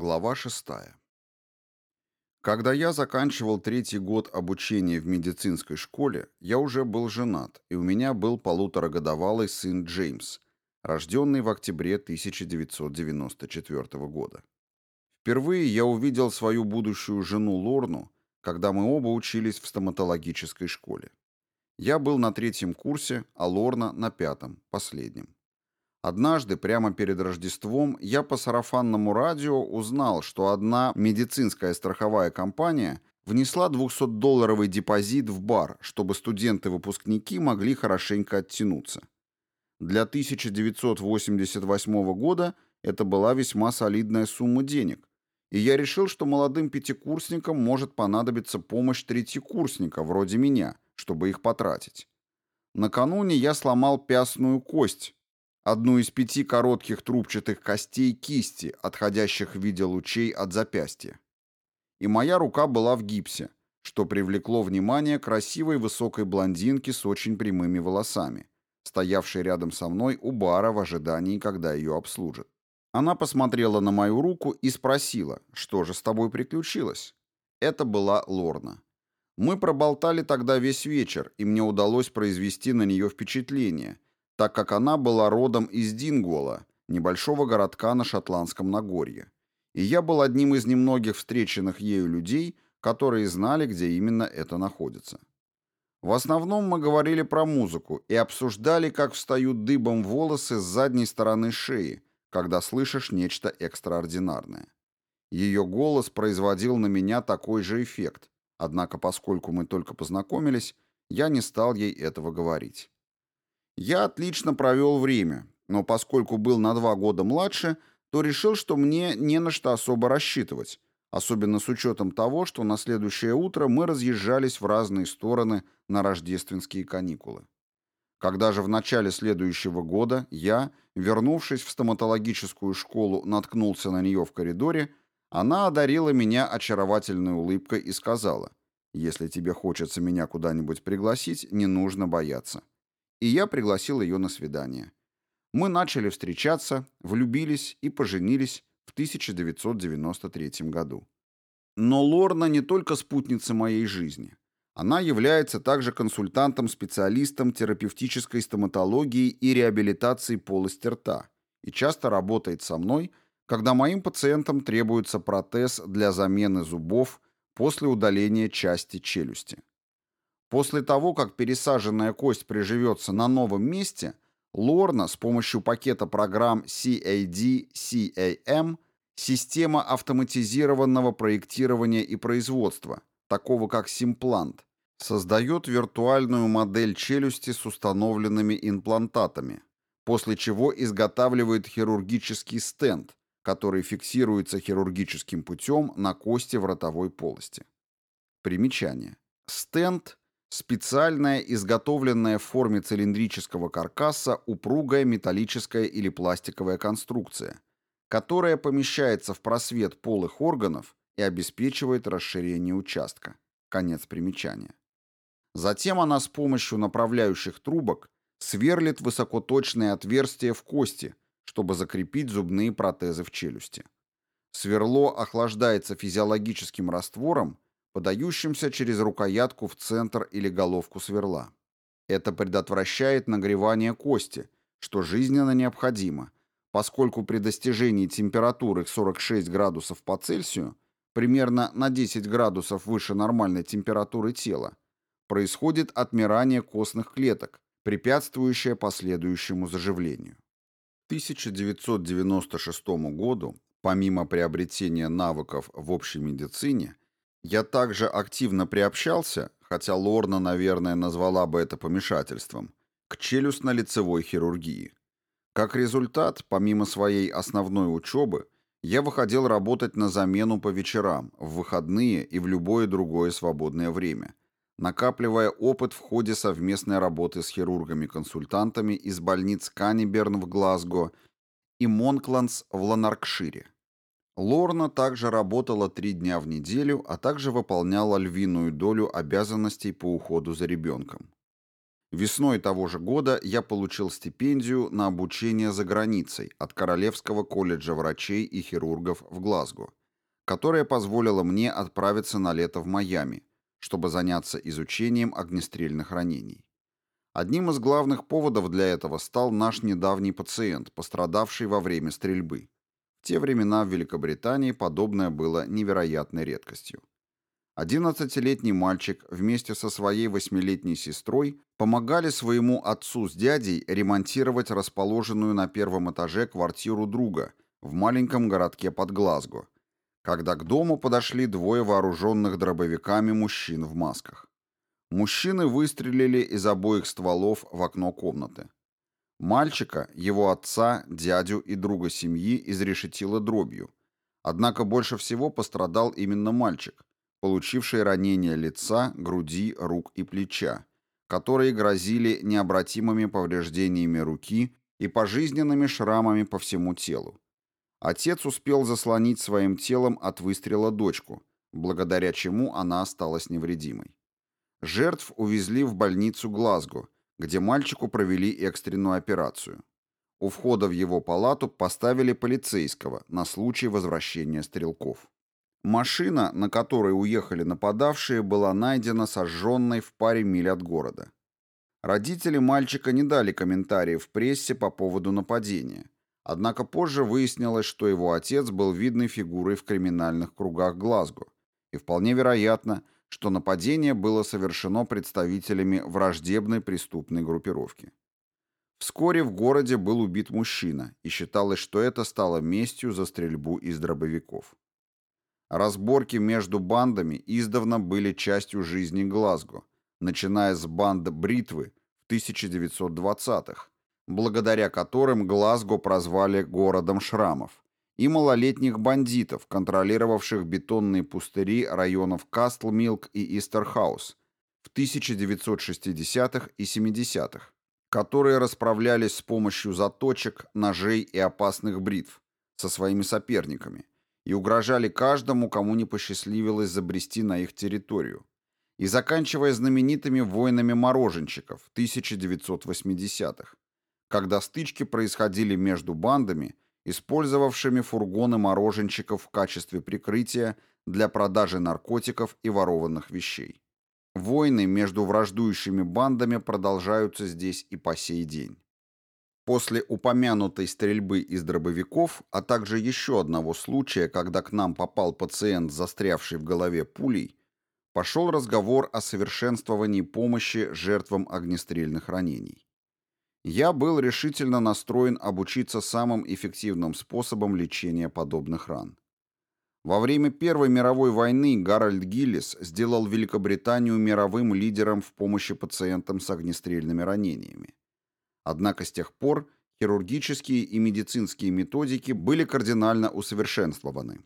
Глава 6. Когда я заканчивал третий год обучения в медицинской школе, я уже был женат, и у меня был полуторагодовалый сын Джеймс, рожденный в октябре 1994 года. Впервые я увидел свою будущую жену Лорну, когда мы оба учились в стоматологической школе. Я был на третьем курсе, а Лорна на пятом, последнем. Однажды, прямо перед Рождеством, я по сарафанному радио узнал, что одна медицинская страховая компания внесла 200-долларовый депозит в бар, чтобы студенты-выпускники могли хорошенько оттянуться. Для 1988 года это была весьма солидная сумма денег, и я решил, что молодым пятикурсникам может понадобиться помощь третьекурсника, вроде меня, чтобы их потратить. Накануне я сломал пястную кость, одну из пяти коротких трубчатых костей кисти, отходящих в виде лучей от запястья. И моя рука была в гипсе, что привлекло внимание красивой высокой блондинки с очень прямыми волосами, стоявшей рядом со мной у бара в ожидании, когда ее обслужат. Она посмотрела на мою руку и спросила, что же с тобой приключилось. Это была Лорна. Мы проболтали тогда весь вечер, и мне удалось произвести на нее впечатление – так как она была родом из Дингуола, небольшого городка на Шотландском Нагорье. И я был одним из немногих встреченных ею людей, которые знали, где именно это находится. В основном мы говорили про музыку и обсуждали, как встают дыбом волосы с задней стороны шеи, когда слышишь нечто экстраординарное. Ее голос производил на меня такой же эффект, однако поскольку мы только познакомились, я не стал ей этого говорить. Я отлично провел время, но поскольку был на два года младше, то решил, что мне не на что особо рассчитывать, особенно с учетом того, что на следующее утро мы разъезжались в разные стороны на рождественские каникулы. Когда же в начале следующего года я, вернувшись в стоматологическую школу, наткнулся на нее в коридоре, она одарила меня очаровательной улыбкой и сказала, «Если тебе хочется меня куда-нибудь пригласить, не нужно бояться и я пригласил ее на свидание. Мы начали встречаться, влюбились и поженились в 1993 году. Но Лорна не только спутница моей жизни. Она является также консультантом-специалистом терапевтической стоматологии и реабилитации полости рта и часто работает со мной, когда моим пациентам требуется протез для замены зубов после удаления части челюсти. После того, как пересаженная кость приживется на новом месте, Лорна с помощью пакета программ CAD-CAM система автоматизированного проектирования и производства, такого как Симплант, создает виртуальную модель челюсти с установленными имплантатами, после чего изготавливает хирургический стенд, который фиксируется хирургическим путем на кости в ротовой полости. Примечание. Стенд Специальная, изготовленная в форме цилиндрического каркаса, упругая металлическая или пластиковая конструкция, которая помещается в просвет полых органов и обеспечивает расширение участка. Конец примечания. Затем она с помощью направляющих трубок сверлит высокоточные отверстия в кости, чтобы закрепить зубные протезы в челюсти. Сверло охлаждается физиологическим раствором подающимся через рукоятку в центр или головку сверла. Это предотвращает нагревание кости, что жизненно необходимо, поскольку при достижении температуры 46 градусов по Цельсию, примерно на 10 градусов выше нормальной температуры тела, происходит отмирание костных клеток, препятствующее последующему заживлению. К 1996 году, помимо приобретения навыков в общей медицине, я также активно приобщался, хотя Лорна, наверное, назвала бы это помешательством, к челюстно-лицевой хирургии. Как результат, помимо своей основной учебы, я выходил работать на замену по вечерам, в выходные и в любое другое свободное время, накапливая опыт в ходе совместной работы с хирургами-консультантами из больниц Канниберн в Глазго и Монкландс в Ланаркшире. Лорна также работала три дня в неделю, а также выполняла львиную долю обязанностей по уходу за ребенком. Весной того же года я получил стипендию на обучение за границей от Королевского колледжа врачей и хирургов в Глазго, которая позволила мне отправиться на лето в Майами, чтобы заняться изучением огнестрельных ранений. Одним из главных поводов для этого стал наш недавний пациент, пострадавший во время стрельбы. В те времена в Великобритании подобное было невероятной редкостью. Одиннадцатилетний мальчик вместе со своей восьмилетней сестрой помогали своему отцу с дядей ремонтировать расположенную на первом этаже квартиру друга в маленьком городке под Глазго, когда к дому подошли двое вооруженных дробовиками мужчин в масках. Мужчины выстрелили из обоих стволов в окно комнаты. Мальчика, его отца, дядю и друга семьи изрешетило дробью. Однако больше всего пострадал именно мальчик, получившие ранения лица, груди, рук и плеча, которые грозили необратимыми повреждениями руки и пожизненными шрамами по всему телу. Отец успел заслонить своим телом от выстрела дочку, благодаря чему она осталась невредимой. Жертв увезли в больницу Глазго, где мальчику провели экстренную операцию. У входа в его палату поставили полицейского на случай возвращения стрелков. Машина, на которой уехали нападавшие, была найдена сожженной в паре миль от города. Родители мальчика не дали комментариев в прессе по поводу нападения. Однако позже выяснилось, что его отец был видной фигурой в криминальных кругах Глазго. И вполне вероятно, что нападение было совершено представителями враждебной преступной группировки. Вскоре в городе был убит мужчина, и считалось, что это стало местью за стрельбу из дробовиков. Разборки между бандами издавна были частью жизни Глазго, начиная с банд Бритвы в 1920-х, благодаря которым Глазго прозвали городом шрамов, и малолетних бандитов, контролировавших бетонные пустыри районов Кастлмилк и Истерхаус в 1960-х и 70-х, которые расправлялись с помощью заточек, ножей и опасных бритв со своими соперниками – и угрожали каждому, кому не посчастливилось забрести на их территорию, и заканчивая знаменитыми войнами мороженщиков 1980-х, когда стычки происходили между бандами, использовавшими фургоны мороженщиков в качестве прикрытия для продажи наркотиков и ворованных вещей. Войны между враждующими бандами продолжаются здесь и по сей день. После упомянутой стрельбы из дробовиков, а также еще одного случая, когда к нам попал пациент, застрявший в голове пулей, пошел разговор о совершенствовании помощи жертвам огнестрельных ранений. Я был решительно настроен обучиться самым эффективным способом лечения подобных ран. Во время Первой мировой войны Гарольд Гиллис сделал Великобританию мировым лидером в помощи пациентам с огнестрельными ранениями. Однако с тех пор хирургические и медицинские методики были кардинально усовершенствованы.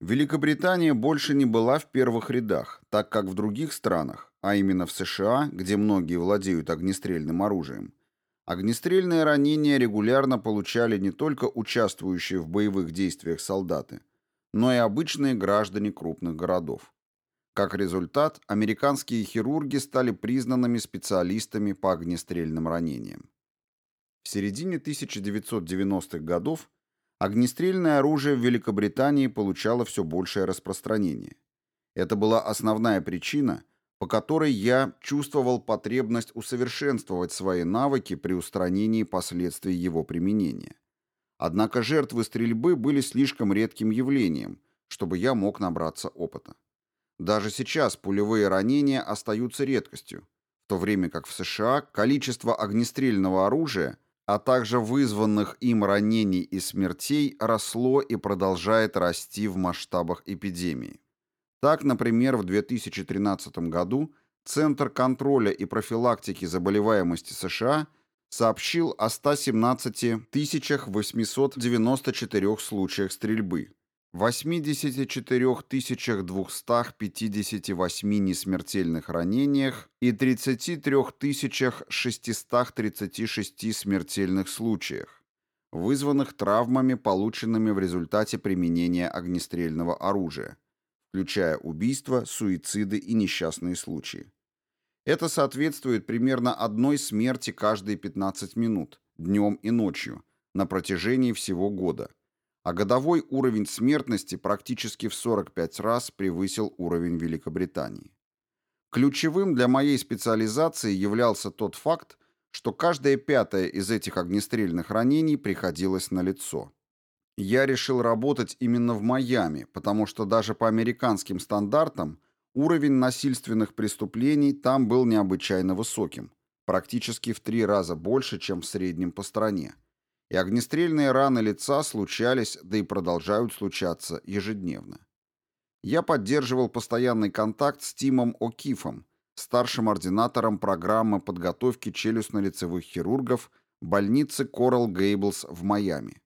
Великобритания больше не была в первых рядах, так как в других странах, а именно в США, где многие владеют огнестрельным оружием, огнестрельные ранения регулярно получали не только участвующие в боевых действиях солдаты, но и обычные граждане крупных городов. Как результат, американские хирурги стали признанными специалистами по огнестрельным ранениям. В середине 1990-х годов огнестрельное оружие в Великобритании получало все большее распространение. Это была основная причина, по которой я чувствовал потребность усовершенствовать свои навыки при устранении последствий его применения. Однако жертвы стрельбы были слишком редким явлением, чтобы я мог набраться опыта. Даже сейчас пулевые ранения остаются редкостью, в то время как в США количество огнестрельного оружия а также вызванных им ранений и смертей росло и продолжает расти в масштабах эпидемии. Так, например, в 2013 году Центр контроля и профилактики заболеваемости США сообщил о 117 894 случаях стрельбы, 84 258 несмертельных ранениях и 33 636 смертельных случаях, вызванных травмами, полученными в результате применения огнестрельного оружия, включая убийства, суициды и несчастные случаи. Это соответствует примерно одной смерти каждые 15 минут, днем и ночью, на протяжении всего года. А годовой уровень смертности практически в 45 раз превысил уровень Великобритании. Ключевым для моей специализации являлся тот факт, что каждое пятое из этих огнестрельных ранений приходилось на лицо. Я решил работать именно в Майами, потому что даже по американским стандартам уровень насильственных преступлений там был необычайно высоким, практически в три раза больше, чем в среднем по стране. И огнестрельные раны лица случались, да и продолжают случаться ежедневно. Я поддерживал постоянный контакт с Тимом О'Кифом, старшим ординатором программы подготовки челюстно-лицевых хирургов больницы Coral Gables в Майами.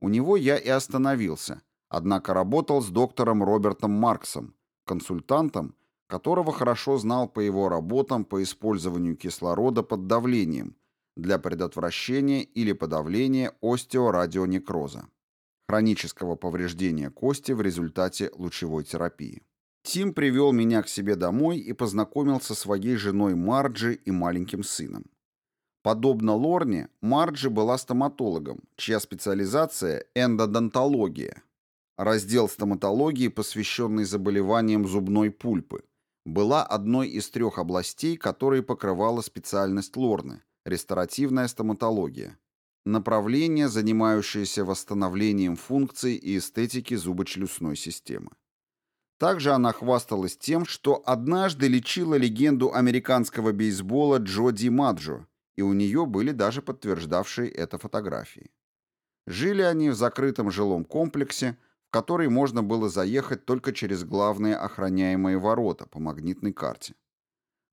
У него я и остановился, однако работал с доктором Робертом Марксом, консультантом, которого хорошо знал по его работам по использованию кислорода под давлением для предотвращения или подавления остеорадионекроза, хронического повреждения кости в результате лучевой терапии. Тим привел меня к себе домой и познакомил со своей женой Марджи и маленьким сыном. Подобно Лорне, Марджи была стоматологом, чья специализация – эндодонтология. Раздел стоматологии, посвященный заболеваниям зубной пульпы, была одной из трех областей, которые покрывала специальность Лорны – ресторативная стоматология. Направление, занимающееся восстановлением функций и эстетики зубочелюстной системы. Также она хвасталась тем, что однажды лечила легенду американского бейсбола Джо Ди Маджо, и у нее были даже подтверждавшие это фотографии. Жили они в закрытом жилом комплексе, в который можно было заехать только через главные охраняемые ворота по магнитной карте.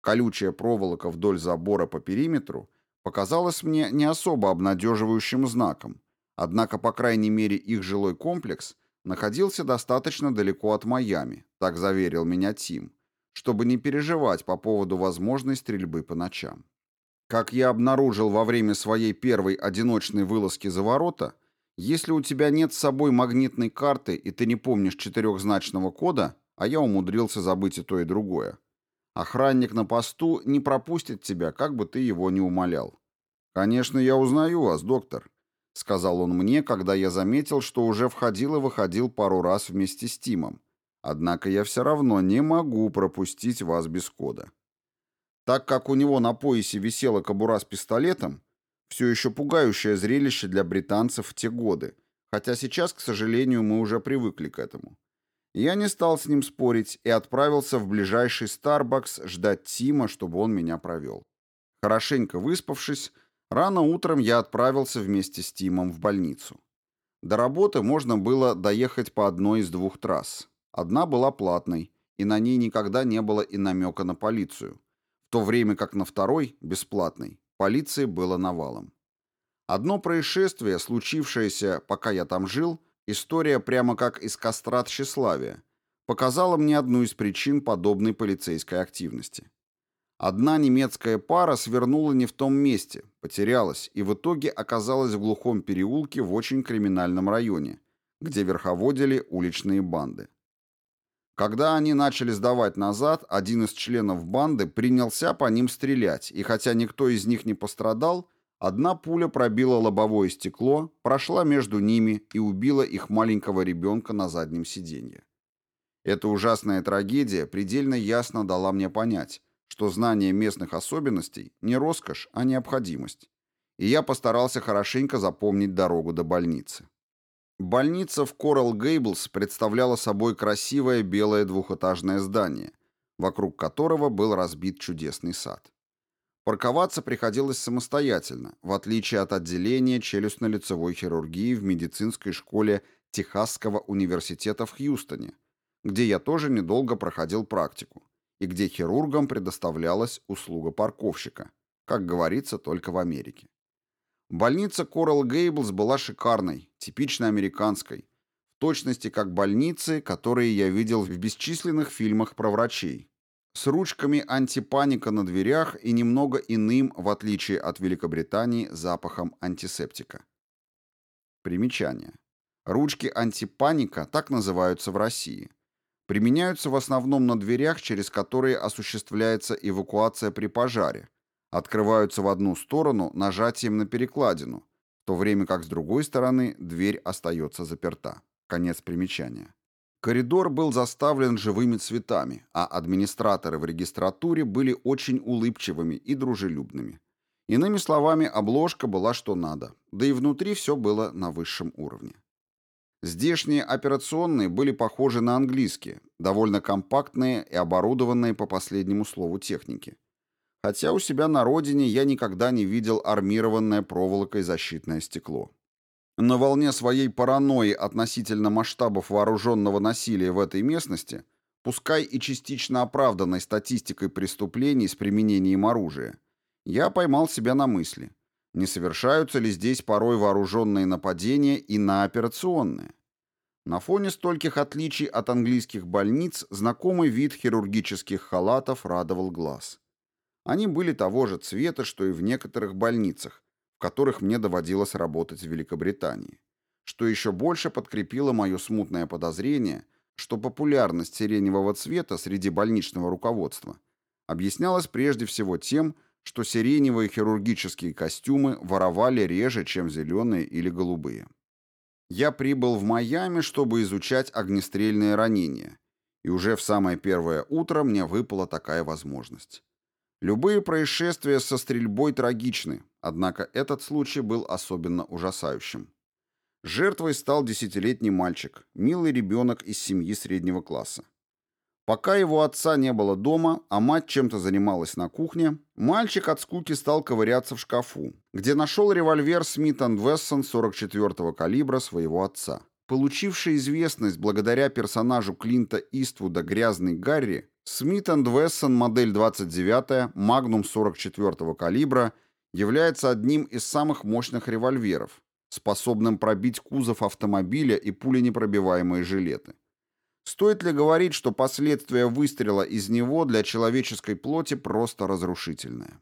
Колючая проволока вдоль забора по периметру показалась мне не особо обнадеживающим знаком, однако, по крайней мере, их жилой комплекс находился достаточно далеко от Майами, так заверил меня Тим, чтобы не переживать по поводу возможной стрельбы по ночам. Как я обнаружил во время своей первой одиночной вылазки за ворота, если у тебя нет с собой магнитной карты и ты не помнишь четырехзначного кода, а я умудрился забыть и то, и другое, охранник на посту не пропустит тебя, как бы ты его ни умолял. «Конечно, я узнаю вас, доктор», — сказал он мне, когда я заметил, что уже входил и выходил пару раз вместе с Тимом. «Однако я все равно не могу пропустить вас без кода». Так как у него на поясе висела кобура с пистолетом, все еще пугающее зрелище для британцев в те годы, хотя сейчас, к сожалению, мы уже привыкли к этому. Я не стал с ним спорить и отправился в ближайший Starbucks ждать Тима, чтобы он меня провел. Хорошенько выспавшись, рано утром я отправился вместе с Тимом в больницу. До работы можно было доехать по одной из двух трасс. Одна была платной, и на ней никогда не было и намека на полицию в то время как на второй, бесплатной, полиции было навалом. Одно происшествие, случившееся, пока я там жил, история прямо как из костра тщеславия, показала мне одну из причин подобной полицейской активности. Одна немецкая пара свернула не в том месте, потерялась и в итоге оказалась в глухом переулке в очень криминальном районе, где верховодили уличные банды. Когда они начали сдавать назад, один из членов банды принялся по ним стрелять, и хотя никто из них не пострадал, одна пуля пробила лобовое стекло, прошла между ними и убила их маленького ребенка на заднем сиденье. Эта ужасная трагедия предельно ясно дала мне понять, что знание местных особенностей не роскошь, а необходимость. И я постарался хорошенько запомнить дорогу до больницы. Больница в Коралл Гейблс представляла собой красивое белое двухэтажное здание, вокруг которого был разбит чудесный сад. Парковаться приходилось самостоятельно, в отличие от отделения челюстно-лицевой хирургии в медицинской школе Техасского университета в Хьюстоне, где я тоже недолго проходил практику, и где хирургам предоставлялась услуга парковщика, как говорится только в Америке. Больница Coral Gables была шикарной, типично американской, в точности как больницы, которые я видел в бесчисленных фильмах про врачей, с ручками антипаника на дверях и немного иным, в отличие от Великобритании, запахом антисептика. Примечание. Ручки антипаника так называются в России. применяются в основном на дверях, через которые осуществляется эвакуация при пожаре, открываются в одну сторону нажатием на перекладину, в то время как с другой стороны дверь остается заперта. Конец примечания. Коридор был заставлен живыми цветами, а администраторы в регистратуре были очень улыбчивыми и дружелюбными. Иными словами, обложка была что надо, да и внутри все было на высшем уровне. Здешние операционные были похожи на английские, довольно компактные и оборудованные по последнему слову техники. Хотя у себя на родине я никогда не видел армированное проволокой защитное стекло. На волне своей паранойи относительно масштабов вооруженного насилия в этой местности, пускай и частично оправданной статистикой преступлений с применением оружия, я поймал себя на мысли, не совершаются ли здесь порой вооруженные нападения и на операционные. На фоне стольких отличий от английских больниц знакомый вид хирургических халатов радовал глаз. Они были того же цвета, что и в некоторых больницах, в которых мне доводилось работать в Великобритании, что еще больше подкрепило мое смутное подозрение, что популярность сиреневого цвета среди больничного руководства объяснялась прежде всего тем, что сиреневые хирургические костюмы воровали реже, чем зеленые или голубые. Я прибыл в Майами, чтобы изучать огнестрельные ранения, и уже в самое первое утро мне выпала такая возможность. Любые происшествия со стрельбой трагичны, однако этот случай был особенно ужасающим. Жертвой стал десятилетний мальчик, милый ребенок из семьи среднего класса. Пока его отца не было дома, а мать чем-то занималась на кухне, мальчик от скуки стал ковыряться в шкафу, где нашел револьвер Смит Вессон 44-го калибра своего отца. Получивший известность благодаря персонажу Клинта Иствуда «Грязный Гарри», Смит Вессон модель 29 Magnum 44-го калибра является одним из самых мощных револьверов, способным пробить кузов автомобиля и пуленепробиваемые жилеты. Стоит ли говорить, что последствия выстрела из него для человеческой плоти просто разрушительные?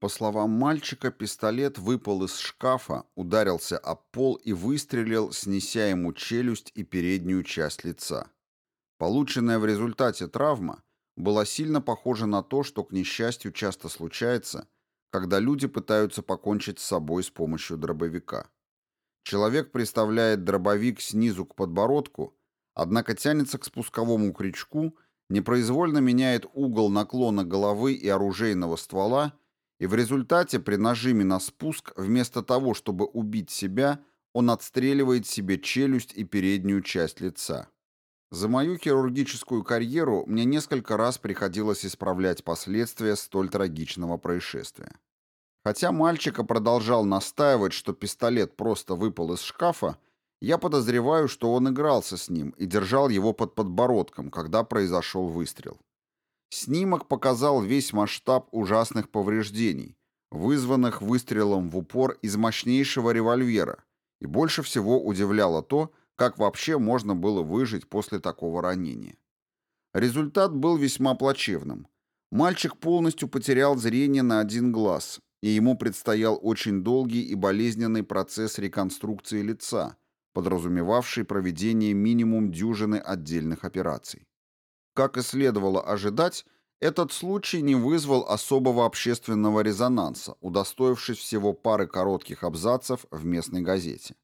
По словам мальчика, пистолет выпал из шкафа, ударился об пол и выстрелил, снеся ему челюсть и переднюю часть лица. Полученная в результате травма была сильно похожа на то, что, к несчастью, часто случается, когда люди пытаются покончить с собой с помощью дробовика. Человек приставляет дробовик снизу к подбородку, однако тянется к спусковому крючку, непроизвольно меняет угол наклона головы и оружейного ствола, и в результате при нажиме на спуск вместо того, чтобы убить себя, он отстреливает себе челюсть и переднюю часть лица. За мою хирургическую карьеру мне несколько раз приходилось исправлять последствия столь трагичного происшествия. Хотя мальчика продолжал настаивать, что пистолет просто выпал из шкафа, я подозреваю, что он игрался с ним и держал его под подбородком, когда произошел выстрел. Снимок показал весь масштаб ужасных повреждений, вызванных выстрелом в упор из мощнейшего револьвера, и больше всего удивляло то, как вообще можно было выжить после такого ранения? Результат был весьма плачевным. Мальчик полностью потерял зрение на один глаз, и ему предстоял очень долгий и болезненный процесс реконструкции лица, подразумевавший проведение минимум дюжины отдельных операций. Как и следовало ожидать, этот случай не вызвал особого общественного резонанса, удостоившись всего пары коротких абзацев в местной газете.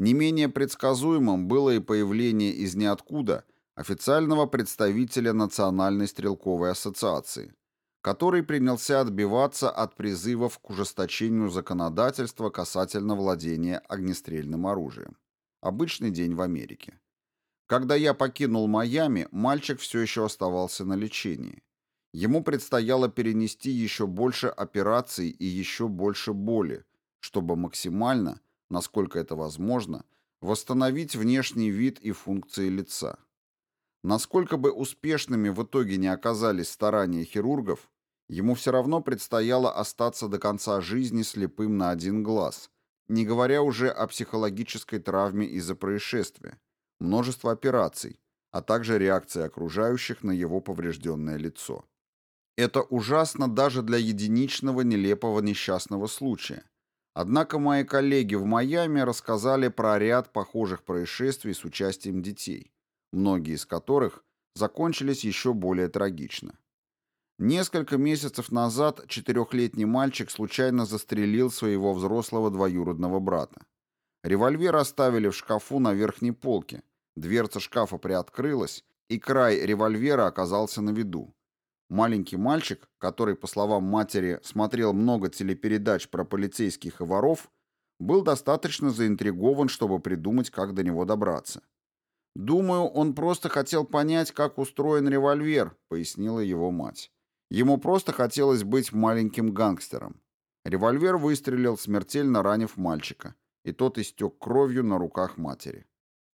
Не менее предсказуемым было и появление из ниоткуда официального представителя Национальной стрелковой ассоциации, который принялся отбиваться от призывов к ужесточению законодательства касательно владения огнестрельным оружием. Обычный день в Америке. Когда я покинул Майами, мальчик все еще оставался на лечении. Ему предстояло перенести еще больше операций и еще больше боли, чтобы максимально – насколько это возможно, восстановить внешний вид и функции лица. Насколько бы успешными в итоге не оказались старания хирургов, ему все равно предстояло остаться до конца жизни слепым на один глаз, не говоря уже о психологической травме из-за происшествия, множество операций, а также реакции окружающих на его поврежденное лицо. Это ужасно даже для единичного нелепого несчастного случая, Однако мои коллеги в Майами рассказали про ряд похожих происшествий с участием детей, многие из которых закончились еще более трагично. Несколько месяцев назад четырехлетний мальчик случайно застрелил своего взрослого двоюродного брата. Револьвер оставили в шкафу на верхней полке. Дверца шкафа приоткрылась, и край револьвера оказался на виду. Маленький мальчик, который, по словам матери, смотрел много телепередач про полицейских и воров, был достаточно заинтригован, чтобы придумать, как до него добраться. «Думаю, он просто хотел понять, как устроен револьвер», — пояснила его мать. Ему просто хотелось быть маленьким гангстером. Револьвер выстрелил, смертельно ранив мальчика, и тот истек кровью на руках матери.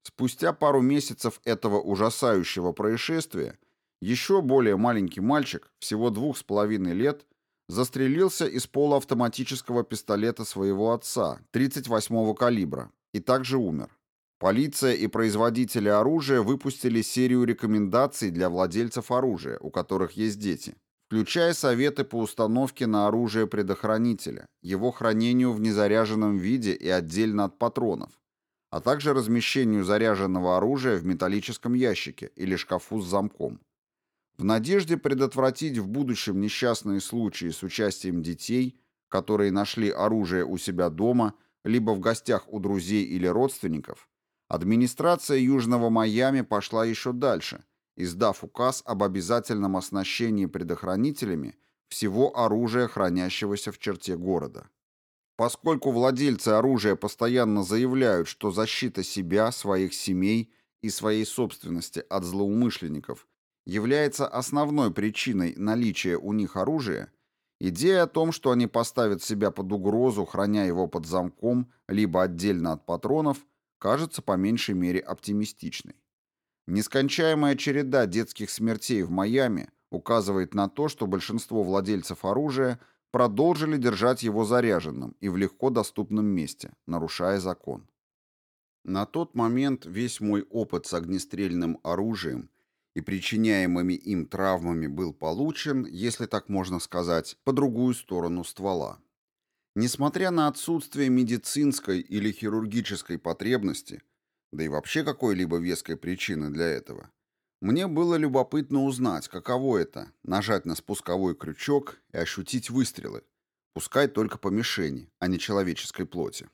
Спустя пару месяцев этого ужасающего происшествия еще более маленький мальчик, всего двух с половиной лет, застрелился из полуавтоматического пистолета своего отца, 38-го калибра, и также умер. Полиция и производители оружия выпустили серию рекомендаций для владельцев оружия, у которых есть дети, включая советы по установке на оружие предохранителя, его хранению в незаряженном виде и отдельно от патронов, а также размещению заряженного оружия в металлическом ящике или шкафу с замком. В надежде предотвратить в будущем несчастные случаи с участием детей, которые нашли оружие у себя дома, либо в гостях у друзей или родственников, администрация Южного Майами пошла еще дальше – издав указ об обязательном оснащении предохранителями всего оружия, хранящегося в черте города. Поскольку владельцы оружия постоянно заявляют, что защита себя, своих семей и своей собственности от злоумышленников является основной причиной наличия у них оружия, идея о том, что они поставят себя под угрозу, храня его под замком, либо отдельно от патронов, кажется по меньшей мере оптимистичной. Нескончаемая череда детских смертей в Майами указывает на то, что большинство владельцев оружия продолжили держать его заряженным и в легко доступном месте, нарушая закон. На тот момент весь мой опыт с огнестрельным оружием и причиняемыми им травмами был получен, если так можно сказать, по другую сторону ствола. Несмотря на отсутствие медицинской или хирургической потребности, да и вообще какой-либо веской причины для этого. Мне было любопытно узнать, каково это – нажать на спусковой крючок и ощутить выстрелы, пускай только по мишени, а не человеческой плоти.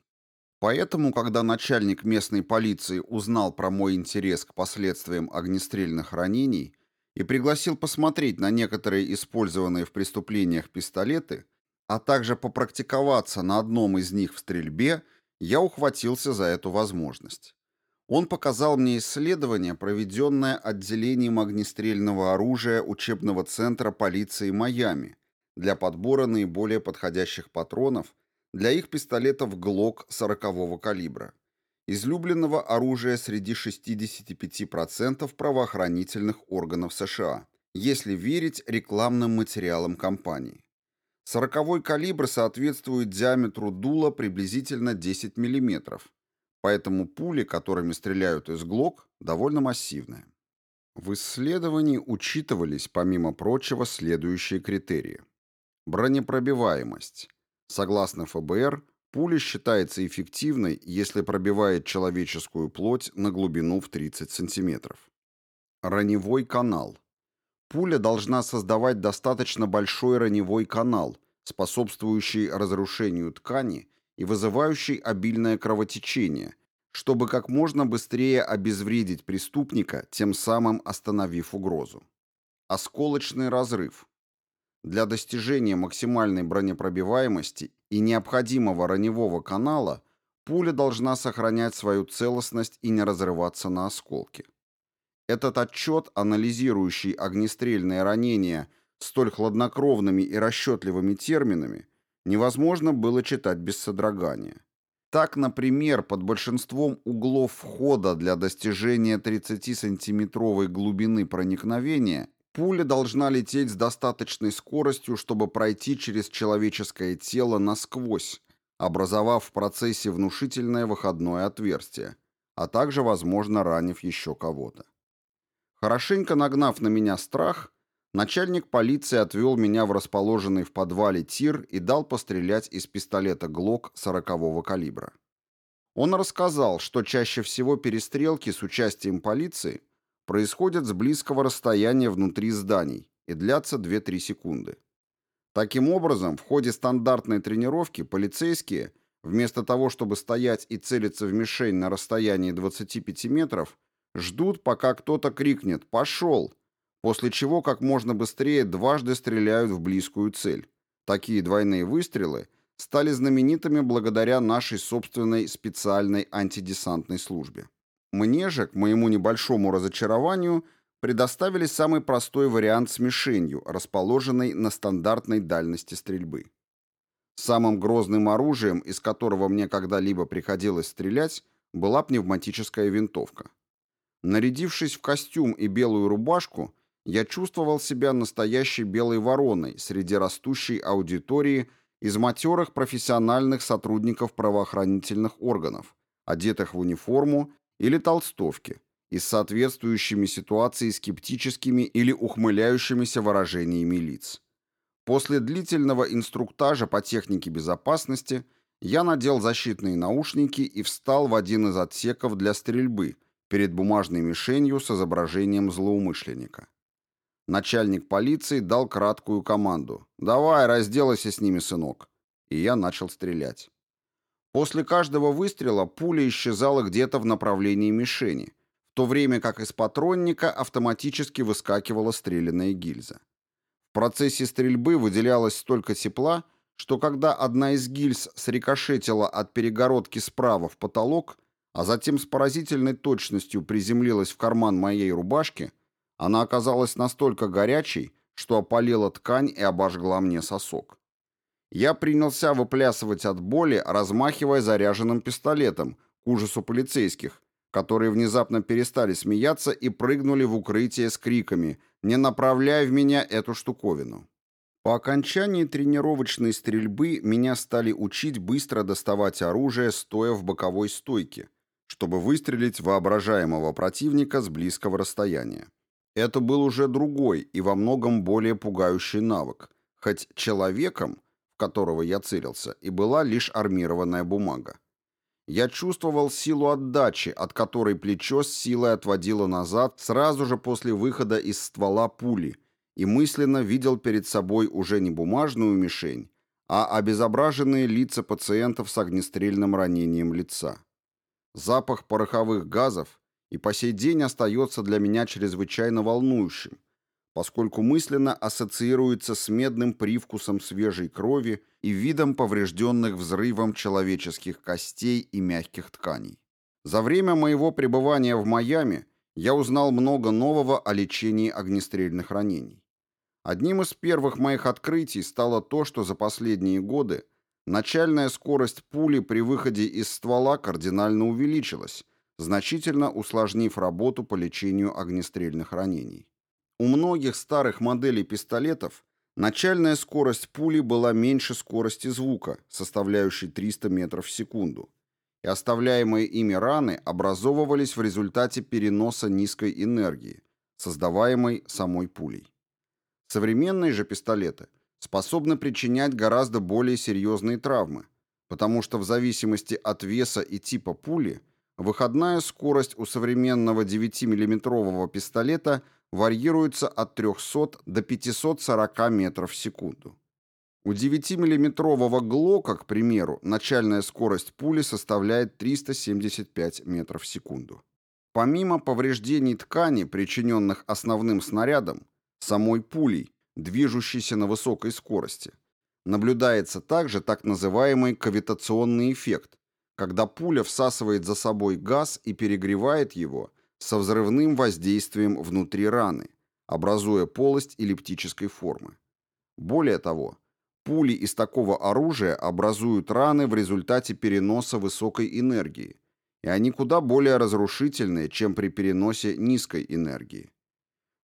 Поэтому, когда начальник местной полиции узнал про мой интерес к последствиям огнестрельных ранений и пригласил посмотреть на некоторые использованные в преступлениях пистолеты, а также попрактиковаться на одном из них в стрельбе, я ухватился за эту возможность. Он показал мне исследование, проведенное отделением огнестрельного оружия учебного центра полиции Майами для подбора наиболее подходящих патронов для их пистолетов ГЛОК 40-го калибра, излюбленного оружия среди 65% правоохранительных органов США, если верить рекламным материалам компании. 40-й калибр соответствует диаметру дула приблизительно 10 мм, Поэтому пули, которыми стреляют из ГЛОК, довольно массивные. В исследовании учитывались, помимо прочего, следующие критерии. Бронепробиваемость. Согласно ФБР, пуля считается эффективной, если пробивает человеческую плоть на глубину в 30 см. Раневой канал. Пуля должна создавать достаточно большой раневой канал, способствующий разрушению ткани и вызывающий обильное кровотечение, чтобы как можно быстрее обезвредить преступника, тем самым остановив угрозу. Осколочный разрыв. Для достижения максимальной бронепробиваемости и необходимого раневого канала пуля должна сохранять свою целостность и не разрываться на осколки. Этот отчет, анализирующий огнестрельные ранения столь хладнокровными и расчетливыми терминами, невозможно было читать без содрогания. Так, например, под большинством углов входа для достижения 30-сантиметровой глубины проникновения пуля должна лететь с достаточной скоростью, чтобы пройти через человеческое тело насквозь, образовав в процессе внушительное выходное отверстие, а также, возможно, ранив еще кого-то. Хорошенько нагнав на меня страх, Начальник полиции отвел меня в расположенный в подвале тир и дал пострелять из пистолета ГЛОК 40-го калибра. Он рассказал, что чаще всего перестрелки с участием полиции происходят с близкого расстояния внутри зданий и длятся 2-3 секунды. Таким образом, в ходе стандартной тренировки полицейские, вместо того, чтобы стоять и целиться в мишень на расстоянии 25 метров, ждут, пока кто-то крикнет «Пошел!», после чего как можно быстрее дважды стреляют в близкую цель. Такие двойные выстрелы стали знаменитыми благодаря нашей собственной специальной антидесантной службе. Мне же, к моему небольшому разочарованию, предоставили самый простой вариант с мишенью, расположенной на стандартной дальности стрельбы. Самым грозным оружием, из которого мне когда-либо приходилось стрелять, была пневматическая винтовка. Нарядившись в костюм и белую рубашку, я чувствовал себя настоящей белой вороной среди растущей аудитории из матерых профессиональных сотрудников правоохранительных органов, одетых в униформу или толстовки, и с соответствующими ситуации скептическими или ухмыляющимися выражениями лиц. После длительного инструктажа по технике безопасности я надел защитные наушники и встал в один из отсеков для стрельбы перед бумажной мишенью с изображением злоумышленника. Начальник полиции дал краткую команду «Давай, разделайся с ними, сынок». И я начал стрелять. После каждого выстрела пуля исчезала где-то в направлении мишени, в то время как из патронника автоматически выскакивала стрелянная гильза. В процессе стрельбы выделялось столько тепла, что когда одна из гильз срикошетила от перегородки справа в потолок, а затем с поразительной точностью приземлилась в карман моей рубашки, она оказалась настолько горячей, что опалила ткань и обожгла мне сосок. Я принялся выплясывать от боли, размахивая заряженным пистолетом, к ужасу полицейских, которые внезапно перестали смеяться и прыгнули в укрытие с криками «Не направляй в меня эту штуковину!». По окончании тренировочной стрельбы меня стали учить быстро доставать оружие, стоя в боковой стойке, чтобы выстрелить воображаемого противника с близкого расстояния. Это был уже другой и во многом более пугающий навык, хоть человеком, которого я целился, и была лишь армированная бумага. Я чувствовал силу отдачи, от которой плечо с силой отводило назад сразу же после выхода из ствола пули, и мысленно видел перед собой уже не бумажную мишень, а обезображенные лица пациентов с огнестрельным ранением лица. Запах пороховых газов и по сей день остается для меня чрезвычайно волнующим, поскольку мысленно ассоциируется с медным привкусом свежей крови и видом поврежденных взрывом человеческих костей и мягких тканей. За время моего пребывания в Майами я узнал много нового о лечении огнестрельных ранений. Одним из первых моих открытий стало то, что за последние годы начальная скорость пули при выходе из ствола кардинально увеличилась, значительно усложнив работу по лечению огнестрельных ранений. У многих старых моделей пистолетов начальная скорость пули была меньше скорости звука, составляющей 300 метров в секунду, и оставляемые ими раны образовывались в результате переноса низкой энергии, создаваемой самой пулей. Современные же пистолеты способны причинять гораздо более серьезные травмы, потому что в зависимости от веса и типа пули выходная скорость у современного 9-миллиметрового пистолета – варьируется от 300 до 540 метров в секунду. У 9-миллиметрового Глока, к примеру, начальная скорость пули составляет 375 метров в секунду. Помимо повреждений ткани, причиненных основным снарядом, самой пулей, движущейся на высокой скорости, наблюдается также так называемый кавитационный эффект, когда пуля всасывает за собой газ и перегревает его – со взрывным воздействием внутри раны, образуя полость эллиптической формы. Более того, пули из такого оружия образуют раны в результате переноса высокой энергии, и они куда более разрушительные, чем при переносе низкой энергии.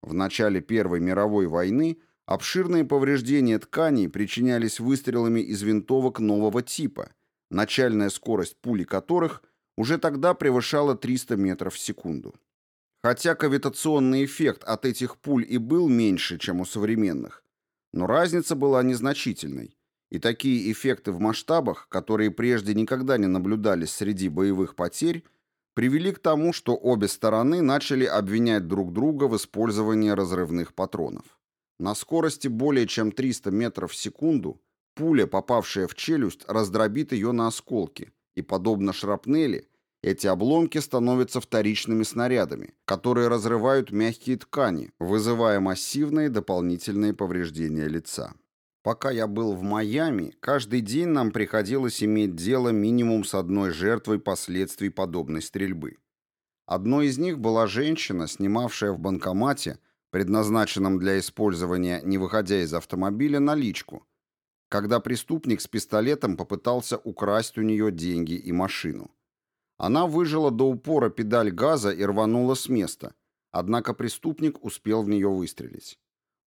В начале Первой мировой войны обширные повреждения тканей причинялись выстрелами из винтовок нового типа, начальная скорость пули которых уже тогда превышала 300 метров в секунду. Хотя кавитационный эффект от этих пуль и был меньше, чем у современных, но разница была незначительной, и такие эффекты в масштабах, которые прежде никогда не наблюдались среди боевых потерь, привели к тому, что обе стороны начали обвинять друг друга в использовании разрывных патронов. На скорости более чем 300 метров в секунду пуля, попавшая в челюсть, раздробит ее на осколки, и, подобно шрапнели, эти обломки становятся вторичными снарядами, которые разрывают мягкие ткани, вызывая массивные дополнительные повреждения лица. Пока я был в Майами, каждый день нам приходилось иметь дело минимум с одной жертвой последствий подобной стрельбы. Одной из них была женщина, снимавшая в банкомате, предназначенном для использования, не выходя из автомобиля, наличку, когда преступник с пистолетом попытался украсть у нее деньги и машину. Она выжила до упора педаль газа и рванула с места, однако преступник успел в нее выстрелить.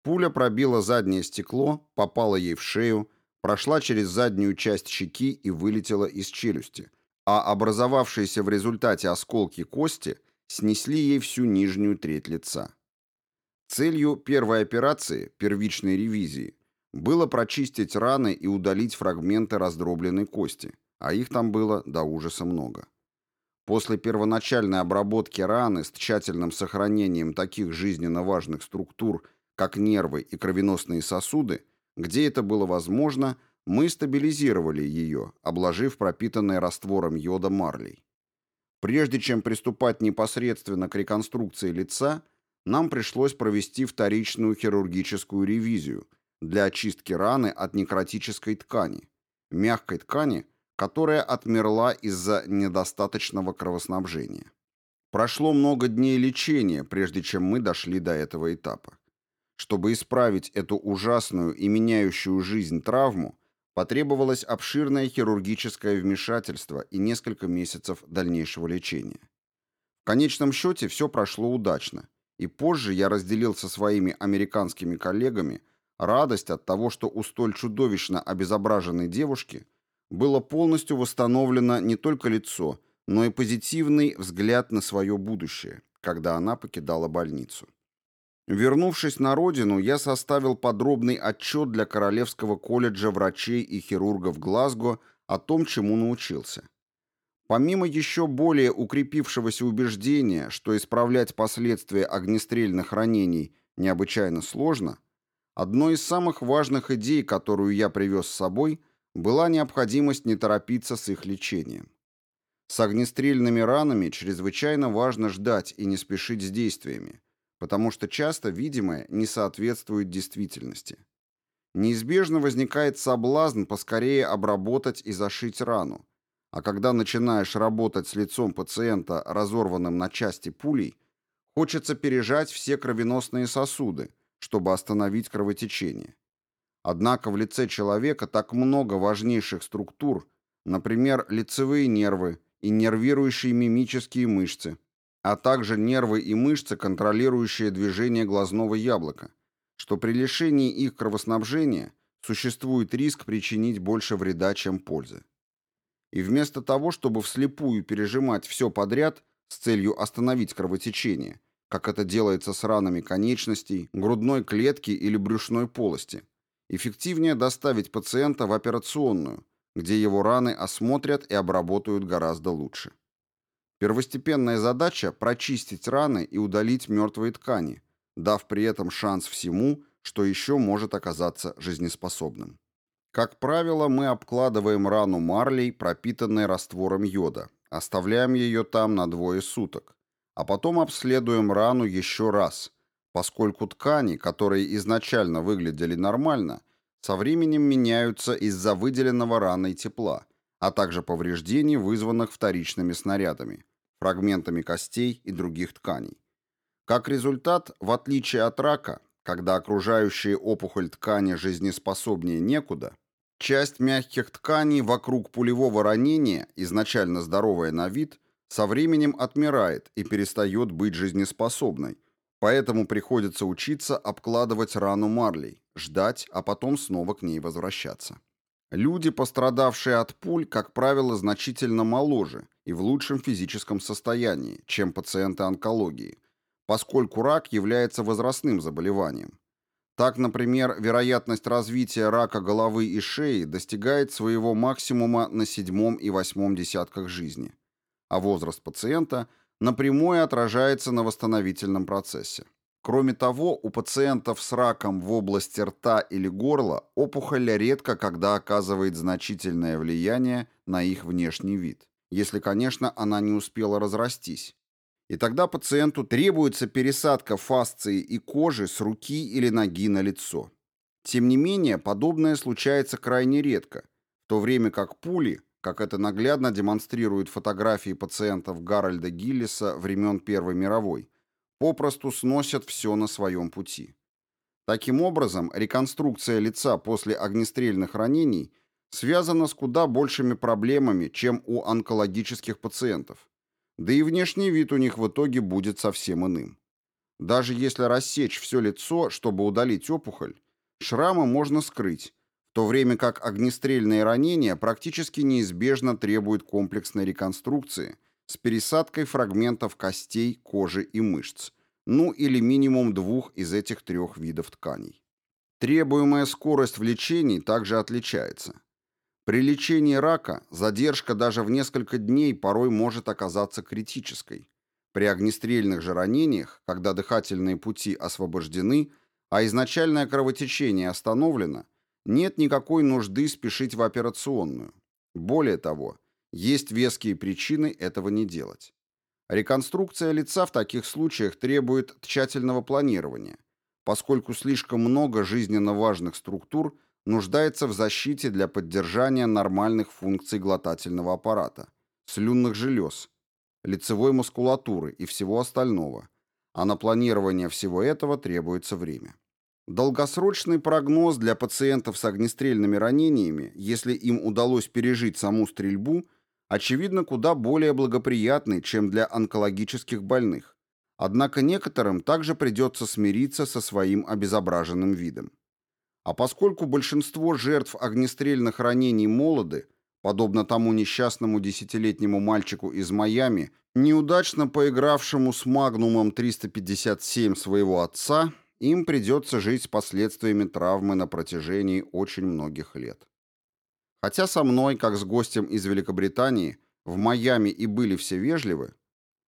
Пуля пробила заднее стекло, попала ей в шею, прошла через заднюю часть щеки и вылетела из челюсти, а образовавшиеся в результате осколки кости снесли ей всю нижнюю треть лица. Целью первой операции, первичной ревизии, было прочистить раны и удалить фрагменты раздробленной кости, а их там было до ужаса много. После первоначальной обработки раны с тщательным сохранением таких жизненно важных структур, как нервы и кровеносные сосуды, где это было возможно, мы стабилизировали ее, обложив пропитанной раствором йода марлей. Прежде чем приступать непосредственно к реконструкции лица, нам пришлось провести вторичную хирургическую ревизию для очистки раны от некротической ткани, мягкой ткани, которая отмерла из-за недостаточного кровоснабжения. Прошло много дней лечения, прежде чем мы дошли до этого этапа. Чтобы исправить эту ужасную и меняющую жизнь травму, потребовалось обширное хирургическое вмешательство и несколько месяцев дальнейшего лечения. В конечном счете все прошло удачно, и позже я разделил со своими американскими коллегами радость от того, что у столь чудовищно обезображенной девушки – было полностью восстановлено не только лицо, но и позитивный взгляд на свое будущее, когда она покидала больницу. Вернувшись на родину, я составил подробный отчет для Королевского колледжа врачей и хирургов Глазго о том, чему научился. Помимо еще более укрепившегося убеждения, что исправлять последствия огнестрельных ранений необычайно сложно, одной из самых важных идей, которую я привез с собой, была необходимость не торопиться с их лечением. С огнестрельными ранами чрезвычайно важно ждать и не спешить с действиями, потому что часто видимое не соответствует действительности. Неизбежно возникает соблазн поскорее обработать и зашить рану, а когда начинаешь работать с лицом пациента, разорванным на части пулей, хочется пережать все кровеносные сосуды, чтобы остановить кровотечение. Однако в лице человека так много важнейших структур, например, лицевые нервы и нервирующие мимические мышцы, а также нервы и мышцы, контролирующие движение глазного яблока, что при лишении их кровоснабжения существует риск причинить больше вреда, чем пользы. И вместо того, чтобы вслепую пережимать все подряд с целью остановить кровотечение, как это делается с ранами конечностей, грудной клетки или брюшной полости, Эффективнее доставить пациента в операционную, где его раны осмотрят и обработают гораздо лучше. Первостепенная задача – прочистить раны и удалить мертвые ткани, дав при этом шанс всему, что еще может оказаться жизнеспособным. Как правило, мы обкладываем рану марлей, пропитанной раствором йода, оставляем ее там на двое суток, а потом обследуем рану еще раз – поскольку ткани, которые изначально выглядели нормально, со временем меняются из-за выделенного раной тепла, а также повреждений, вызванных вторичными снарядами, фрагментами костей и других тканей. Как результат, в отличие от рака, когда окружающие опухоль ткани жизнеспособнее некуда, часть мягких тканей вокруг пулевого ранения, изначально здоровая на вид, со временем отмирает и перестает быть жизнеспособной, Поэтому приходится учиться обкладывать рану марлей, ждать, а потом снова к ней возвращаться. Люди, пострадавшие от пуль, как правило, значительно моложе и в лучшем физическом состоянии, чем пациенты онкологии, поскольку рак является возрастным заболеванием. Так, например, вероятность развития рака головы и шеи достигает своего максимума на седьмом и восьмом десятках жизни. а возраст пациента напрямую отражается на восстановительном процессе. Кроме того, у пациентов с раком в области рта или горла опухоль редко когда оказывает значительное влияние на их внешний вид, если, конечно, она не успела разрастись. И тогда пациенту требуется пересадка фасции и кожи с руки или ноги на лицо. Тем не менее, подобное случается крайне редко, в то время как пули, как это наглядно демонстрируют фотографии пациентов Гарольда Гиллиса времен Первой мировой, попросту сносят все на своем пути. Таким образом, реконструкция лица после огнестрельных ранений связана с куда большими проблемами, чем у онкологических пациентов. Да и внешний вид у них в итоге будет совсем иным. Даже если рассечь все лицо, чтобы удалить опухоль, шрамы можно скрыть, то время как огнестрельные ранения практически неизбежно требуют комплексной реконструкции с пересадкой фрагментов костей, кожи и мышц, ну или минимум двух из этих трех видов тканей. Требуемая скорость в лечении также отличается. При лечении рака задержка даже в несколько дней порой может оказаться критической. При огнестрельных же ранениях, когда дыхательные пути освобождены, а изначальное кровотечение остановлено, нет никакой нужды спешить в операционную. Более того, есть веские причины этого не делать. Реконструкция лица в таких случаях требует тщательного планирования, поскольку слишком много жизненно важных структур нуждается в защите для поддержания нормальных функций глотательного аппарата, слюнных желез, лицевой мускулатуры и всего остального, а на планирование всего этого требуется время. Долгосрочный прогноз для пациентов с огнестрельными ранениями, если им удалось пережить саму стрельбу – очевидно, куда более благоприятный, чем для онкологических больных. Однако некоторым также придется смириться со своим обезображенным видом. А поскольку большинство жертв огнестрельных ранений молоды, подобно тому несчастному десятилетнему мальчику из Майами, неудачно поигравшему с Магнумом 357 своего отца, им придется жить с последствиями травмы на протяжении очень многих лет. Хотя со мной, как с гостем из Великобритании, в Майами и были все вежливы,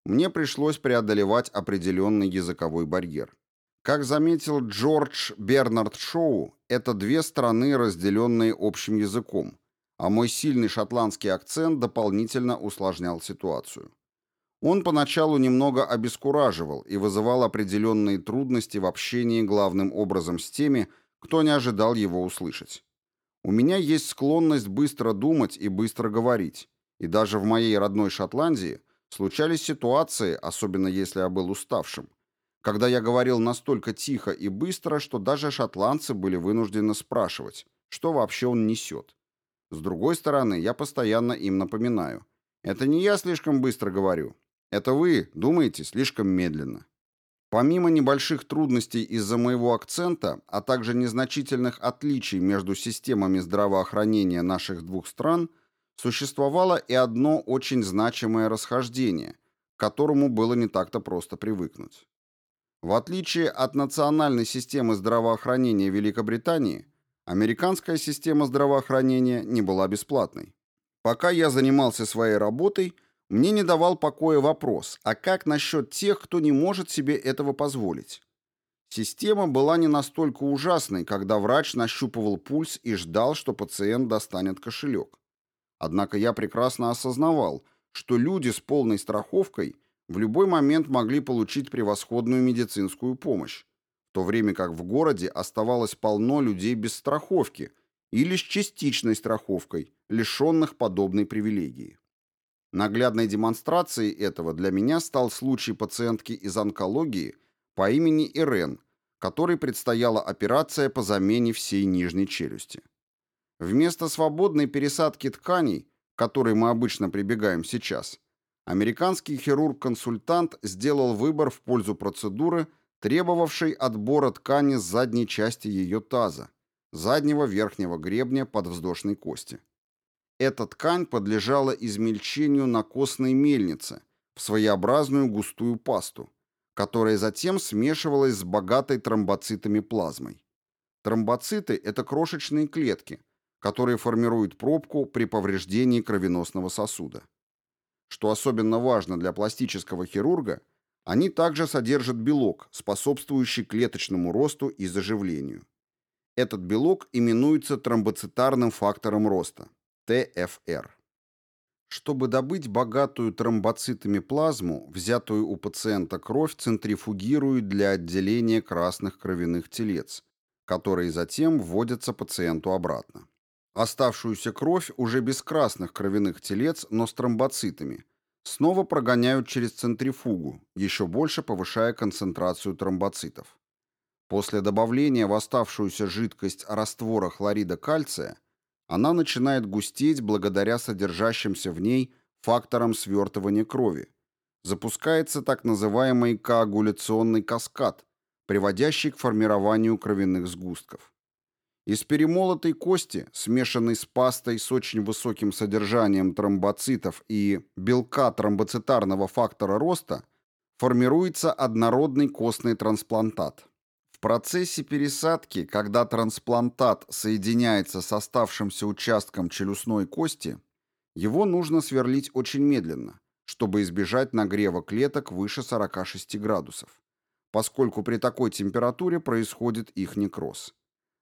мне пришлось преодолевать определенный языковой барьер. Как заметил Джордж Бернард Шоу, это две страны, разделенные общим языком, а мой сильный шотландский акцент дополнительно усложнял ситуацию. Он поначалу немного обескураживал и вызывал определенные трудности в общении главным образом с теми, кто не ожидал его услышать. У меня есть склонность быстро думать и быстро говорить. И даже в моей родной Шотландии случались ситуации, особенно если я был уставшим, когда я говорил настолько тихо и быстро, что даже шотландцы были вынуждены спрашивать, что вообще он несет. С другой стороны, я постоянно им напоминаю. Это не я слишком быстро говорю. Это вы думаете слишком медленно. Помимо небольших трудностей из-за моего акцента, а также незначительных отличий между системами здравоохранения наших двух стран, существовало и одно очень значимое расхождение, к которому было не так-то просто привыкнуть. В отличие от национальной системы здравоохранения Великобритании, американская система здравоохранения не была бесплатной. Пока я занимался своей работой – мне не давал покоя вопрос, а как насчет тех, кто не может себе этого позволить? Система была не настолько ужасной, когда врач нащупывал пульс и ждал, что пациент достанет кошелек. Однако я прекрасно осознавал, что люди с полной страховкой в любой момент могли получить превосходную медицинскую помощь, в то время как в городе оставалось полно людей без страховки или с частичной страховкой, лишенных подобной привилегии. Наглядной демонстрацией этого для меня стал случай пациентки из онкологии по имени Ирен, которой предстояла операция по замене всей нижней челюсти. Вместо свободной пересадки тканей, к которой мы обычно прибегаем сейчас, американский хирург-консультант сделал выбор в пользу процедуры, требовавшей отбора ткани с задней части ее таза, заднего верхнего гребня подвздошной кости. Эта ткань подлежала измельчению на костной мельнице в своеобразную густую пасту, которая затем смешивалась с богатой тромбоцитами плазмой. Тромбоциты – это крошечные клетки, которые формируют пробку при повреждении кровеносного сосуда. Что особенно важно для пластического хирурга, они также содержат белок, способствующий клеточному росту и заживлению. Этот белок именуется тромбоцитарным фактором роста – ТФР. Чтобы добыть богатую тромбоцитами плазму, взятую у пациента кровь центрифугируют для отделения красных кровяных телец, которые затем вводятся пациенту обратно. Оставшуюся кровь уже без красных кровяных телец, но с тромбоцитами, снова прогоняют через центрифугу, еще больше повышая концентрацию тромбоцитов. После добавления в оставшуюся жидкость раствора хлорида кальция – она начинает густеть благодаря содержащимся в ней факторам свертывания крови. Запускается так называемый коагуляционный каскад, приводящий к формированию кровяных сгустков. Из перемолотой кости, смешанной с пастой с очень высоким содержанием тромбоцитов и белка тромбоцитарного фактора роста, формируется однородный костный трансплантат. В процессе пересадки, когда трансплантат соединяется с оставшимся участком челюстной кости, его нужно сверлить очень медленно, чтобы избежать нагрева клеток выше 46 градусов, поскольку при такой температуре происходит их некроз.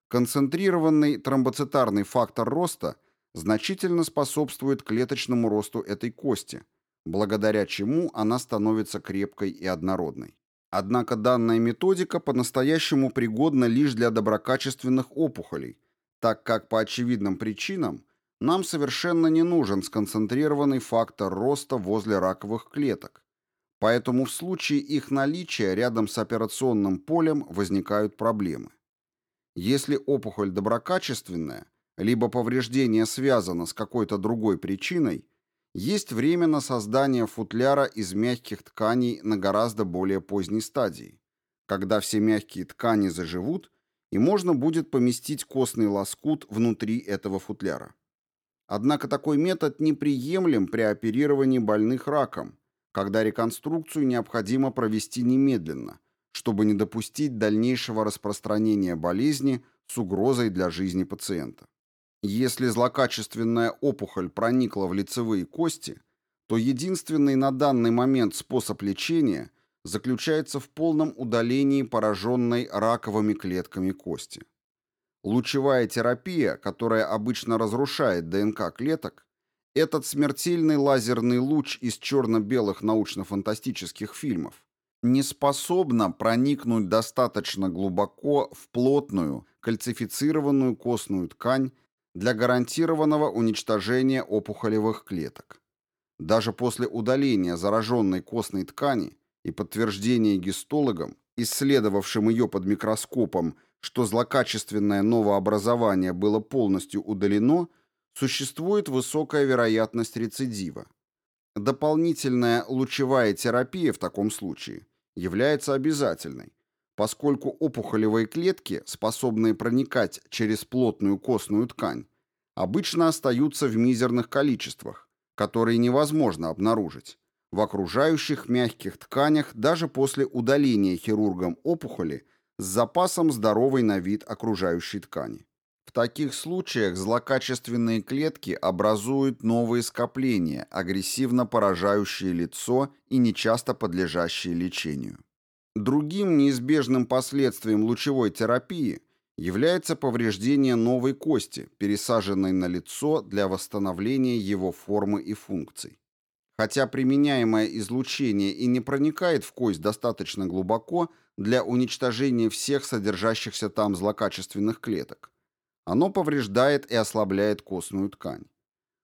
Концентрированный тромбоцитарный фактор роста значительно способствует клеточному росту этой кости, благодаря чему она становится крепкой и однородной. Однако данная методика по-настоящему пригодна лишь для доброкачественных опухолей, так как по очевидным причинам нам совершенно не нужен сконцентрированный фактор роста возле раковых клеток. Поэтому в случае их наличия рядом с операционным полем возникают проблемы. Если опухоль доброкачественная, либо повреждение связано с какой-то другой причиной – есть время на создание футляра из мягких тканей на гораздо более поздней стадии, когда все мягкие ткани заживут, и можно будет поместить костный лоскут внутри этого футляра. Однако такой метод неприемлем при оперировании больных раком, когда реконструкцию необходимо провести немедленно, чтобы не допустить дальнейшего распространения болезни с угрозой для жизни пациента. Если злокачественная опухоль проникла в лицевые кости, то единственный на данный момент способ лечения заключается в полном удалении пораженной раковыми клетками кости. Лучевая терапия, которая обычно разрушает ДНК клеток, этот смертельный лазерный луч из черно-белых научно-фантастических фильмов, не способна проникнуть достаточно глубоко в плотную, кальцифицированную костную ткань для гарантированного уничтожения опухолевых клеток. Даже после удаления зараженной костной ткани и подтверждения гистологом, исследовавшим ее под микроскопом, что злокачественное новообразование было полностью удалено, существует высокая вероятность рецидива. Дополнительная лучевая терапия в таком случае является обязательной, поскольку опухолевые клетки, способные проникать через плотную костную ткань, обычно остаются в мизерных количествах, которые невозможно обнаружить, в окружающих мягких тканях даже после удаления хирургом опухоли с запасом здоровой на вид окружающей ткани. В таких случаях злокачественные клетки образуют новые скопления, агрессивно поражающие лицо и нечасто подлежащие лечению. Другим неизбежным последствием лучевой терапии является повреждение новой кости, пересаженной на лицо для восстановления его формы и функций. Хотя применяемое излучение и не проникает в кость достаточно глубоко для уничтожения всех содержащихся там злокачественных клеток, оно повреждает и ослабляет костную ткань.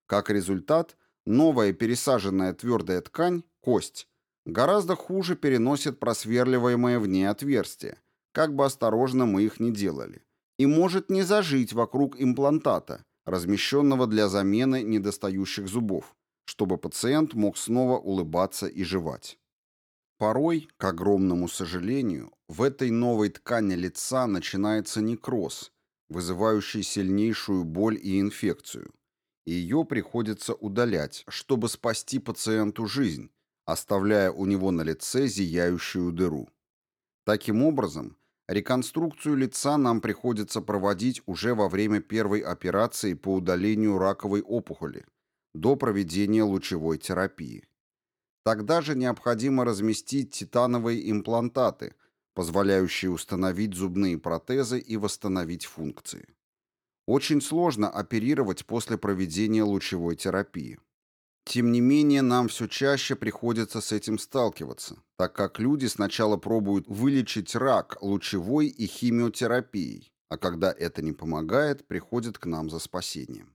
Как результат, новая пересаженная твердая ткань, кость, гораздо хуже переносит просверливаемое в ней отверстие, как бы осторожно мы их ни делали, и может не зажить вокруг имплантата, размещенного для замены недостающих зубов, чтобы пациент мог снова улыбаться и жевать. Порой, к огромному сожалению, в этой новой ткани лица начинается некроз, вызывающий сильнейшую боль и инфекцию, и ее приходится удалять, чтобы спасти пациенту жизнь, оставляя у него на лице зияющую дыру. Таким образом, реконструкцию лица нам приходится проводить уже во время первой операции по удалению раковой опухоли, до проведения лучевой терапии. Тогда же необходимо разместить титановые имплантаты, позволяющие установить зубные протезы и восстановить функции. Очень сложно оперировать после проведения лучевой терапии. Тем не менее, нам все чаще приходится с этим сталкиваться, так как люди сначала пробуют вылечить рак лучевой и химиотерапией, а когда это не помогает, приходят к нам за спасением.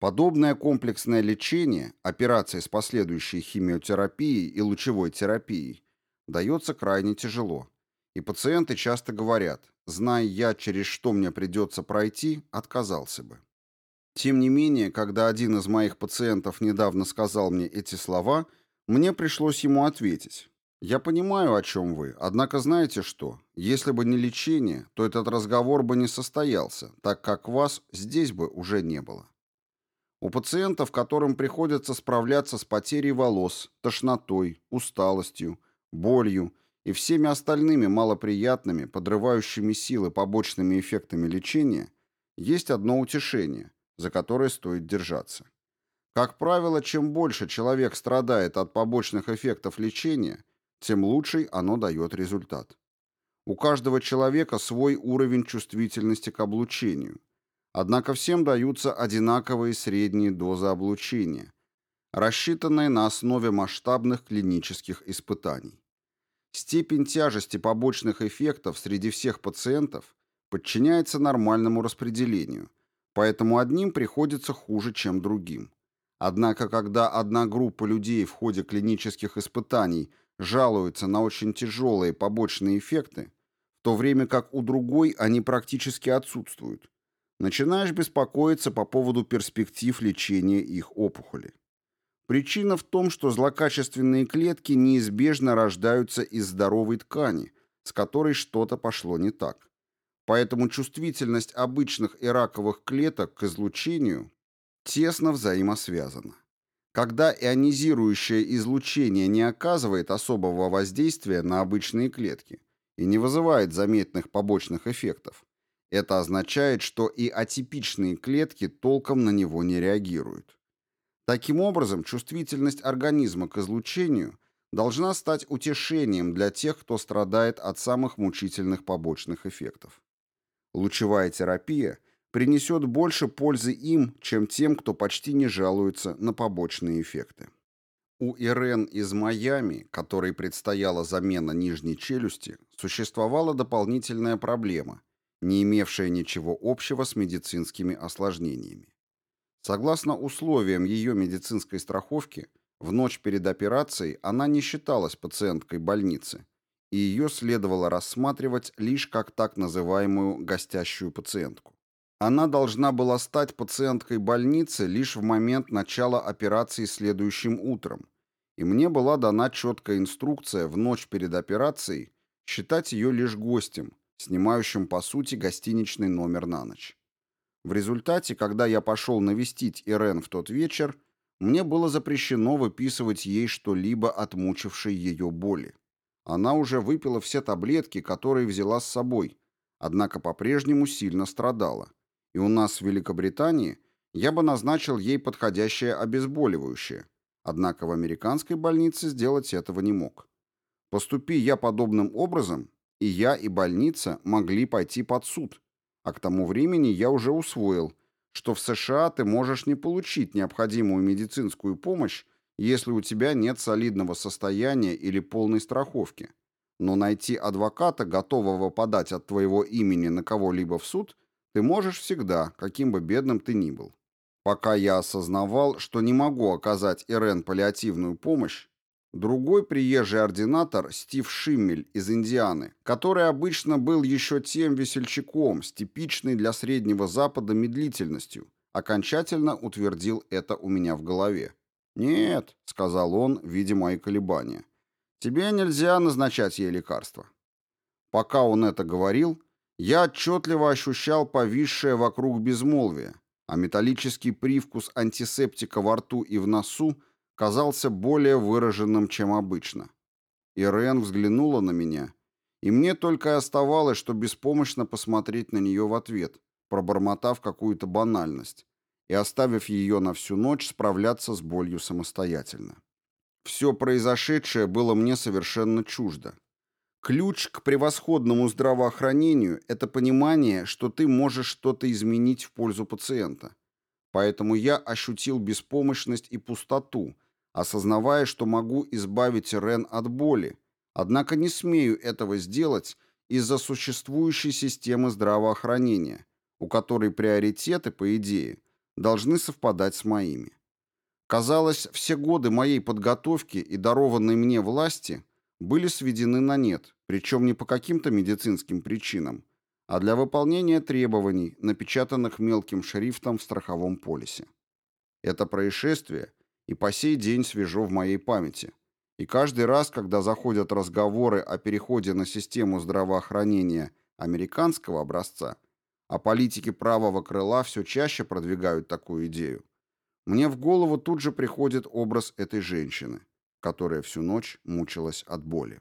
Подобное комплексное лечение, операции с последующей химиотерапией и лучевой терапией, дается крайне тяжело. И пациенты часто говорят, зная я, через что мне придется пройти, отказался бы. Тем не менее, когда один из моих пациентов недавно сказал мне эти слова, мне пришлось ему ответить. Я понимаю, о чем вы, однако знаете что? Если бы не лечение, то этот разговор бы не состоялся, так как вас здесь бы уже не было. У пациентов, которым приходится справляться с потерей волос, тошнотой, усталостью, болью и всеми остальными малоприятными, подрывающими силы побочными эффектами лечения, есть одно утешение – за которой стоит держаться. Как правило, чем больше человек страдает от побочных эффектов лечения, тем лучший оно дает результат. У каждого человека свой уровень чувствительности к облучению. Однако всем даются одинаковые средние дозы облучения, рассчитанные на основе масштабных клинических испытаний. Степень тяжести побочных эффектов среди всех пациентов подчиняется нормальному распределению – Поэтому одним приходится хуже, чем другим. Однако, когда одна группа людей в ходе клинических испытаний жалуется на очень тяжелые побочные эффекты, в то время как у другой они практически отсутствуют, начинаешь беспокоиться по поводу перспектив лечения их опухоли. Причина в том, что злокачественные клетки неизбежно рождаются из здоровой ткани, с которой что-то пошло не так. Поэтому чувствительность обычных и раковых клеток к излучению тесно взаимосвязана. Когда ионизирующее излучение не оказывает особого воздействия на обычные клетки и не вызывает заметных побочных эффектов, это означает, что и атипичные клетки толком на него не реагируют. Таким образом, чувствительность организма к излучению должна стать утешением для тех, кто страдает от самых мучительных побочных эффектов. Лучевая терапия принесет больше пользы им, чем тем, кто почти не жалуется на побочные эффекты. У Ирен из Майами, которой предстояла замена нижней челюсти, существовала дополнительная проблема, не имевшая ничего общего с медицинскими осложнениями. Согласно условиям ее медицинской страховки, в ночь перед операцией она не считалась пациенткой больницы, и ее следовало рассматривать лишь как так называемую гостящую пациентку. Она должна была стать пациенткой больницы лишь в момент начала операции следующим утром, и мне была дана четкая инструкция в ночь перед операцией считать ее лишь гостем, снимающим по сути гостиничный номер на ночь. В результате, когда я пошел навестить Ирен в тот вечер, мне было запрещено выписывать ей что-либо от мучившей ее боли. Она уже выпила все таблетки, которые взяла с собой, однако по-прежнему сильно страдала. И у нас в Великобритании я бы назначил ей подходящее обезболивающее, однако в американской больнице сделать этого не мог. Поступи я подобным образом, и я, и больница могли пойти под суд, а к тому времени я уже усвоил, что в США ты можешь не получить необходимую медицинскую помощь если у тебя нет солидного состояния или полной страховки. Но найти адвоката, готового подать от твоего имени на кого-либо в суд, ты можешь всегда, каким бы бедным ты ни был. Пока я осознавал, что не могу оказать Ирен паллиативную помощь, другой приезжий ординатор Стив Шиммель из Индианы, который обычно был еще тем весельчаком с типичной для Среднего Запада медлительностью, окончательно утвердил это у меня в голове. «Нет», — сказал он, видя мои колебания, — «тебе нельзя назначать ей лекарства». Пока он это говорил, я отчетливо ощущал повисшее вокруг безмолвие, а металлический привкус антисептика во рту и в носу казался более выраженным, чем обычно. Ирен взглянула на меня, и мне только оставалось, что беспомощно посмотреть на нее в ответ, пробормотав какую-то банальность, и оставив ее на всю ночь справляться с болью самостоятельно. Все произошедшее было мне совершенно чуждо. Ключ к превосходному здравоохранению – это понимание, что ты можешь что-то изменить в пользу пациента. Поэтому я ощутил беспомощность и пустоту, осознавая, что могу избавить Рен от боли, однако не смею этого сделать из-за существующей системы здравоохранения, у которой приоритеты, по идее, должны совпадать с моими. Казалось, все годы моей подготовки и дарованной мне власти были сведены на нет, причем не по каким-то медицинским причинам, а для выполнения требований, напечатанных мелким шрифтом в страховом полисе. Это происшествие и по сей день свежо в моей памяти. И каждый раз, когда заходят разговоры о переходе на систему здравоохранения американского образца, а политики правого крыла все чаще продвигают такую идею, мне в голову тут же приходит образ этой женщины, которая всю ночь мучилась от боли.